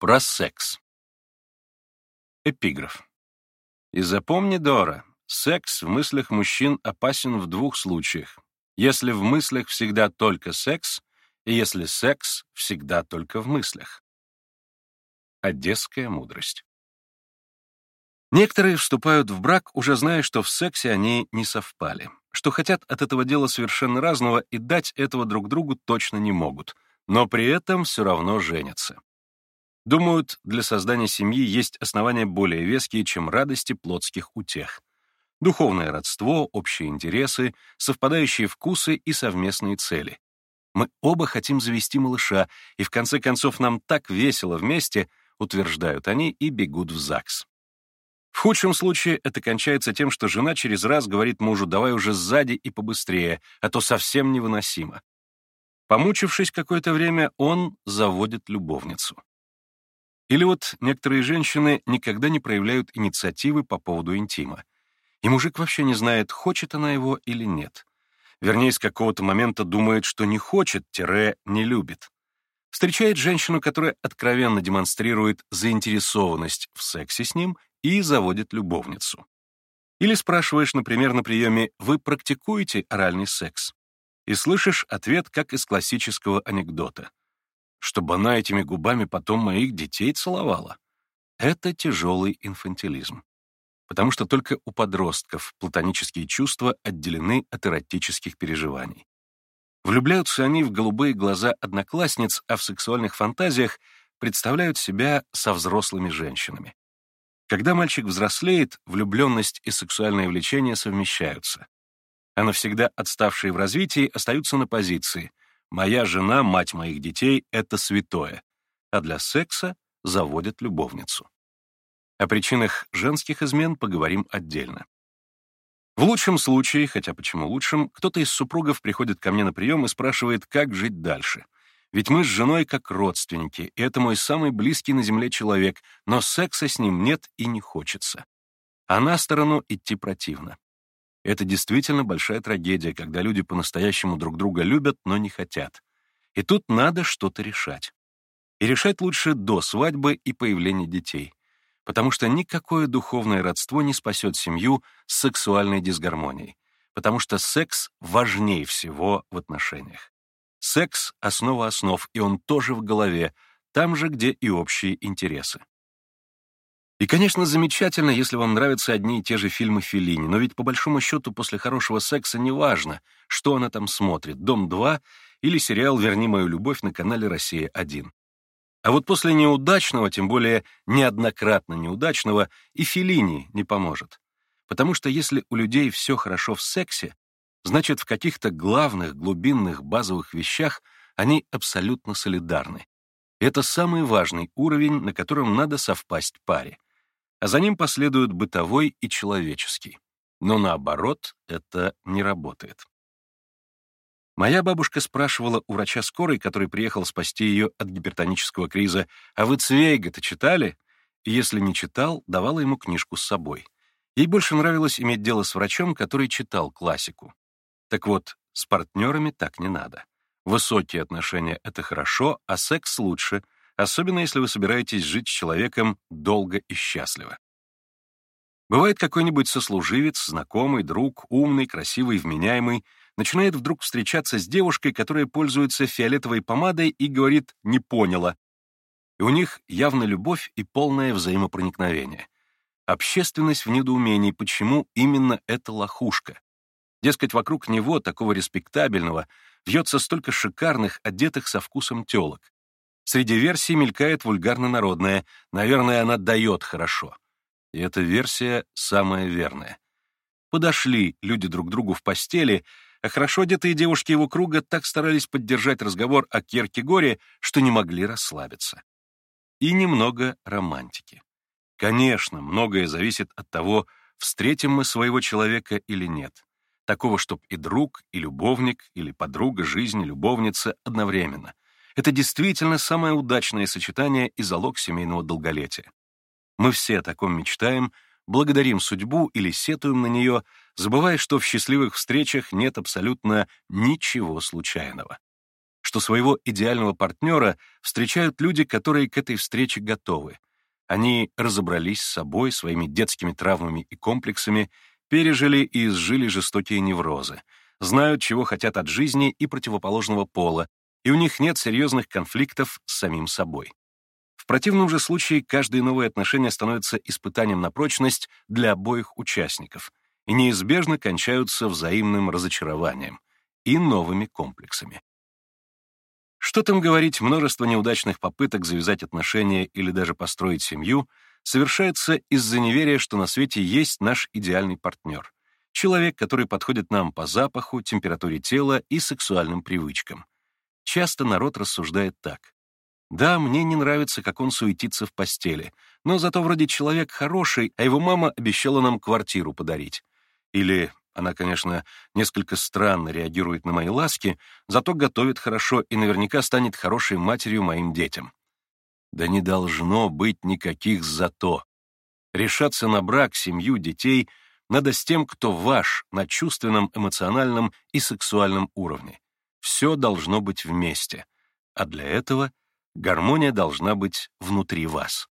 Про секс. Эпиграф. И запомни, Дора, секс в мыслях мужчин опасен в двух случаях. Если в мыслях всегда только секс, и если секс всегда только в мыслях. Одесская мудрость. Некоторые вступают в брак, уже зная, что в сексе они не совпали, что хотят от этого дела совершенно разного и дать этого друг другу точно не могут, но при этом все равно женятся. Думают, для создания семьи есть основания более веские, чем радости плотских утех. Духовное родство, общие интересы, совпадающие вкусы и совместные цели. Мы оба хотим завести малыша, и в конце концов нам так весело вместе, утверждают они и бегут в ЗАГС. В худшем случае это кончается тем, что жена через раз говорит мужу «давай уже сзади и побыстрее, а то совсем невыносимо». Помучившись какое-то время, он заводит любовницу. Или вот некоторые женщины никогда не проявляют инициативы по поводу интима. И мужик вообще не знает, хочет она его или нет. Вернее, с какого-то момента думает, что не хочет, тире не любит. Встречает женщину, которая откровенно демонстрирует заинтересованность в сексе с ним и заводит любовницу. Или спрашиваешь, например, на приеме «Вы практикуете оральный секс?» и слышишь ответ, как из классического анекдота. «Чтобы она этими губами потом моих детей целовала?» Это тяжелый инфантилизм. Потому что только у подростков платонические чувства отделены от эротических переживаний. Влюбляются они в голубые глаза одноклассниц, а в сексуальных фантазиях представляют себя со взрослыми женщинами. Когда мальчик взрослеет, влюбленность и сексуальное влечение совмещаются. А навсегда отставшие в развитии остаются на позиции «моя жена, мать моих детей — это святое», а для секса заводят любовницу. О причинах женских измен поговорим отдельно. В лучшем случае, хотя почему лучшем, кто-то из супругов приходит ко мне на прием и спрашивает, как жить дальше — ведь мы с женой как родственники, и это мой самый близкий на земле человек, но секса с ним нет и не хочется. А на сторону идти противно. Это действительно большая трагедия, когда люди по-настоящему друг друга любят, но не хотят. И тут надо что-то решать. И решать лучше до свадьбы и появления детей. Потому что никакое духовное родство не спасет семью с сексуальной дисгармонией. Потому что секс важнее всего в отношениях. Секс — основа основ, и он тоже в голове, там же, где и общие интересы. И, конечно, замечательно, если вам нравятся одни и те же фильмы Феллини, но ведь по большому счету после хорошего секса неважно, что она там смотрит, «Дом-2» или сериал «Верни мою любовь» на канале «Россия-1». А вот после неудачного, тем более неоднократно неудачного, и Феллини не поможет. Потому что если у людей все хорошо в сексе, значит, в каких-то главных, глубинных, базовых вещах они абсолютно солидарны. Это самый важный уровень, на котором надо совпасть паре. А за ним последуют бытовой и человеческий. Но наоборот, это не работает. Моя бабушка спрашивала у врача скорой, который приехал спасти ее от гипертонического криза, «А вы Цвейга-то читали?» И если не читал, давала ему книжку с собой. Ей больше нравилось иметь дело с врачом, который читал классику. Так вот, с партнерами так не надо. Высокие отношения — это хорошо, а секс лучше, особенно если вы собираетесь жить с человеком долго и счастливо. Бывает какой-нибудь сослуживец, знакомый, друг, умный, красивый, вменяемый, начинает вдруг встречаться с девушкой, которая пользуется фиолетовой помадой и говорит «не поняла». И у них явно любовь и полное взаимопроникновение. Общественность в недоумении, почему именно эта лохушка. Дескать, вокруг него, такого респектабельного, вьется столько шикарных, одетых со вкусом телок. Среди версий мелькает вульгарно-народная, наверное, она дает хорошо. И эта версия самая верная. Подошли люди друг другу в постели, а хорошо одетые девушки его круга так старались поддержать разговор о Киркегоре, что не могли расслабиться. И немного романтики. Конечно, многое зависит от того, встретим мы своего человека или нет такого, чтоб и друг, и любовник, или подруга, жизнь, любовница одновременно. Это действительно самое удачное сочетание и залог семейного долголетия. Мы все о таком мечтаем, благодарим судьбу или сетуем на нее, забывая, что в счастливых встречах нет абсолютно ничего случайного. что своего идеального партнера встречают люди, которые к этой встрече готовы. Они разобрались с собой, своими детскими травмами и комплексами, пережили и изжили жестокие неврозы, знают, чего хотят от жизни и противоположного пола, и у них нет серьезных конфликтов с самим собой. В противном же случае каждое новое отношение становится испытанием на прочность для обоих участников и неизбежно кончаются взаимным разочарованием и новыми комплексами. Что там говорить, множество неудачных попыток завязать отношения или даже построить семью совершается из-за неверия, что на свете есть наш идеальный партнер. Человек, который подходит нам по запаху, температуре тела и сексуальным привычкам. Часто народ рассуждает так. Да, мне не нравится, как он суетится в постели, но зато вроде человек хороший, а его мама обещала нам квартиру подарить. Или она, конечно, несколько странно реагирует на мои ласки, зато готовит хорошо и наверняка станет хорошей матерью моим детям. Да не должно быть никаких «зато». Решаться на брак, семью, детей надо с тем, кто ваш на чувственном, эмоциональном и сексуальном уровне. Все должно быть вместе. А для этого гармония должна быть внутри вас.